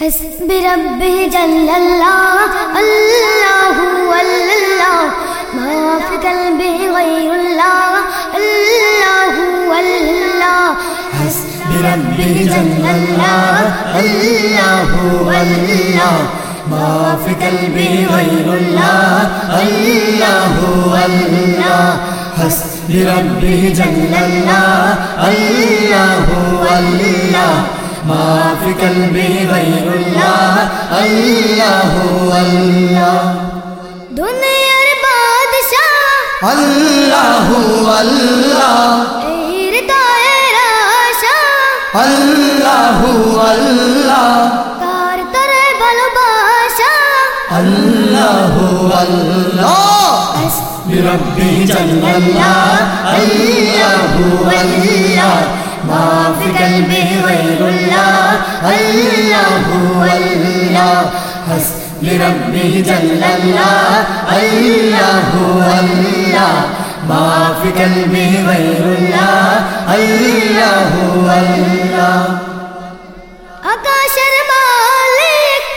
حسب ربي جل الله الله الله ما في قلبي غير الله الله الله حسب ربي جل الله الله الله ما في قلبي غير الله الله الله حسب ربي جل الله الله الله ما في قلبي غير الله اللہ اللہ۔ دنیا بادشاہ اللہ اللہ۔ اللہ اللہ۔ کار کرے بلباشا اللہ اللہ۔ بربی جل اللہ اللہ اللہ۔ فی قلبی غیر اللہ اللہ اللہ حسبی ربی جل اللہ اللہ اللہ ما فی قلبی غیر اللہ اللہ اللہ۔ آقا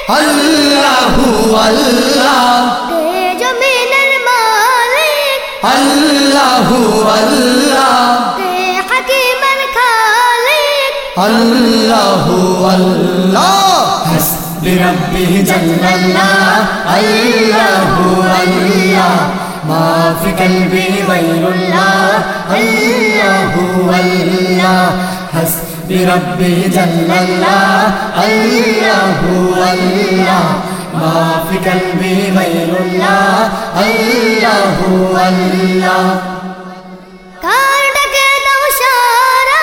اللہ اللہ۔ تیج میں اللہ اللہ۔ اللہ اللہ. حسب ربی جل اللہ. اللہ اللہ. ما في قلبي غير الله الله الله حسب ربي جل الله الله الله ما في قلبي غير الله الله الله کار ڈکے دو شارا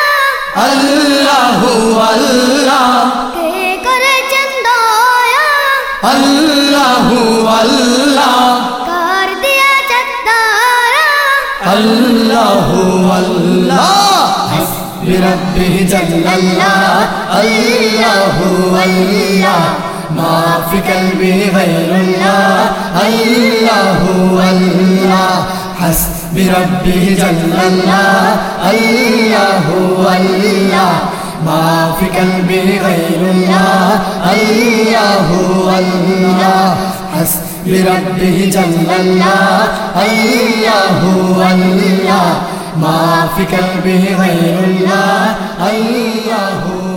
اللہ اللہ۔ کر چندایا اللہ اللہ۔ کر دیا چندایا اللہ اللہ۔ رب جل اللہ۔ اللہ اللہ۔ معاف في قلبي غير الله الله الله حسبي ربي جل الله الله الله ما في قلبي غير الله. الله الله. حسب ربی جل الله. الله الله. ما في قلبي غير الله. الله